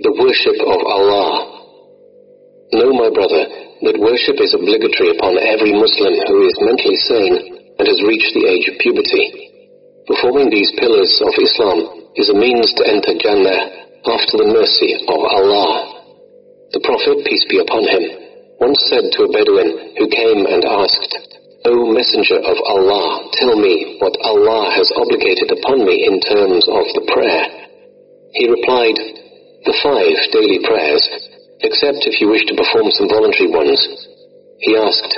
The worship of Allah. Know, my brother, that worship is obligatory upon every Muslim who is mentally sane and has reached the age of puberty. Performing these pillars of Islam is a means to enter Jannah after the mercy of Allah. The Prophet, peace be upon him, once said to a Bedouin who came and asked, O Messenger of Allah, tell me what Allah has obligated upon me in terms of the prayer. He replied, the five daily prayers, except if you wish to perform some voluntary ones. He asked,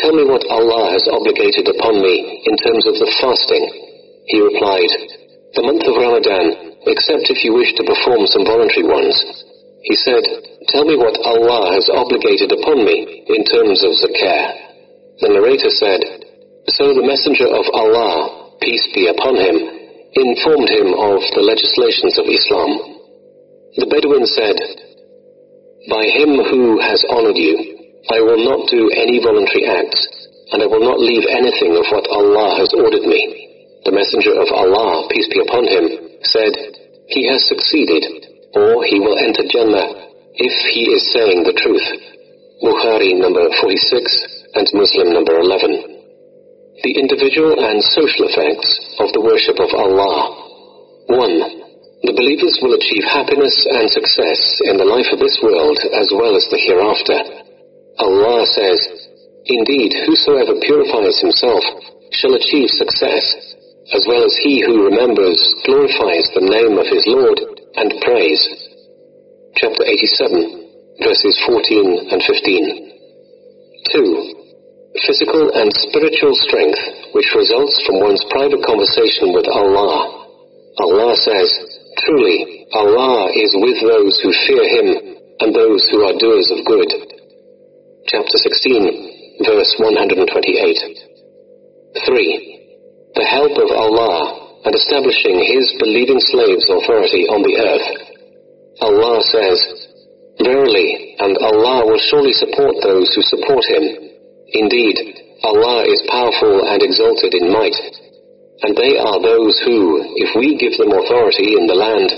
Tell me what Allah has obligated upon me in terms of the fasting. He replied, The month of Ramadan, except if you wish to perform some voluntary ones. He said, Tell me what Allah has obligated upon me in terms of zakah. The narrator said, So the Messenger of Allah, peace be upon him, informed him of the legislations of Islam. The Bedouin said, By him who has honored you, I will not do any voluntary acts, and I will not leave anything of what Allah has ordered me. The Messenger of Allah, peace be upon him, said, He has succeeded, or he will enter Jannah, if he is saying the truth. Bukhari number 46 and Muslim number 11. The individual and social effects of the worship of Allah. 1. The believers will achieve happiness and success in the life of this world as well as the hereafter. Allah says, Indeed, whosoever purifies himself shall achieve success, as well as he who remembers, glorifies the name of his Lord, and prays. Chapter 87, verses 14 and 15. 2. Physical and spiritual strength, which results from one's private conversation with Allah. Allah says, Truly, Allah is with those who fear Him and those who are doers of good. Chapter 16, verse 128. 3. The help of Allah and establishing His believing slaves' authority on the earth. Allah says, Verily, and Allah will surely support those who support Him. Indeed, Allah is powerful and exalted in might. And they are those who, if we give them authority in the land,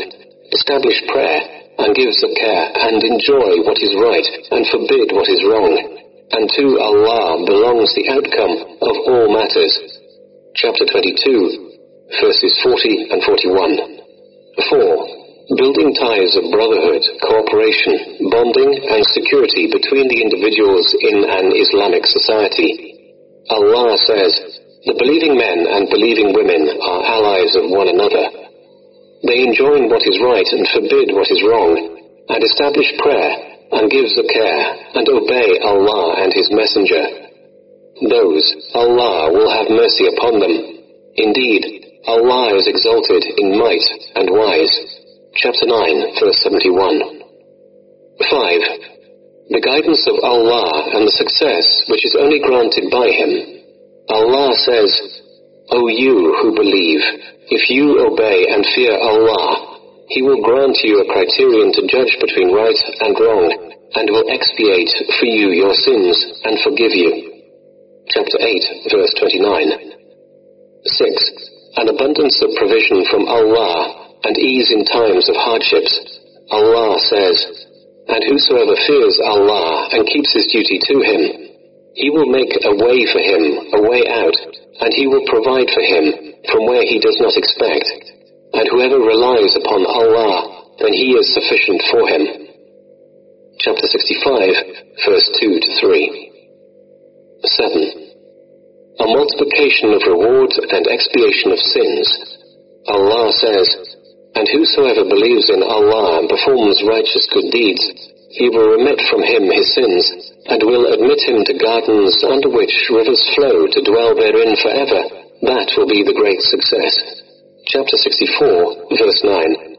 establish prayer and give zakah and enjoy what is right and forbid what is wrong. And to Allah belongs the outcome of all matters. Chapter 22, verses 40 and 41. 4. Building ties of brotherhood, cooperation, bonding, and security between the individuals in an Islamic society. Allah says, the believing men and believing women are allies of one another. They enjoin what is right and forbid what is wrong, and establish prayer, and give zakah, and obey Allah and His Messenger. Those, Allah will have mercy upon them. Indeed, Allah is exalted in might and wise. Chapter 9, verse 71. 5. The guidance of Allah and the success which is only granted by Him Allah says, O you who believe, if you obey and fear Allah, He will grant you a criterion to judge between right and wrong, and will expiate for you your sins and forgive you. Chapter 8, verse 29. 6. An abundance of provision from Allah and ease in times of hardships. Allah says, And whosoever fears Allah and keeps his duty to Him, he will make a way for him, a way out, and he will provide for him from where he does not expect. And whoever relies upon Allah, then he is sufficient for him. Chapter 65, verse 2 to 3. 7. A multiplication of rewards and expiation of sins. Allah says, And whosoever believes in Allah and performs righteous good deeds, he will remit from him his sins, and will admit him to gardens under which rivers flow to dwell therein forever. That will be the great success. Chapter 64, verse 9.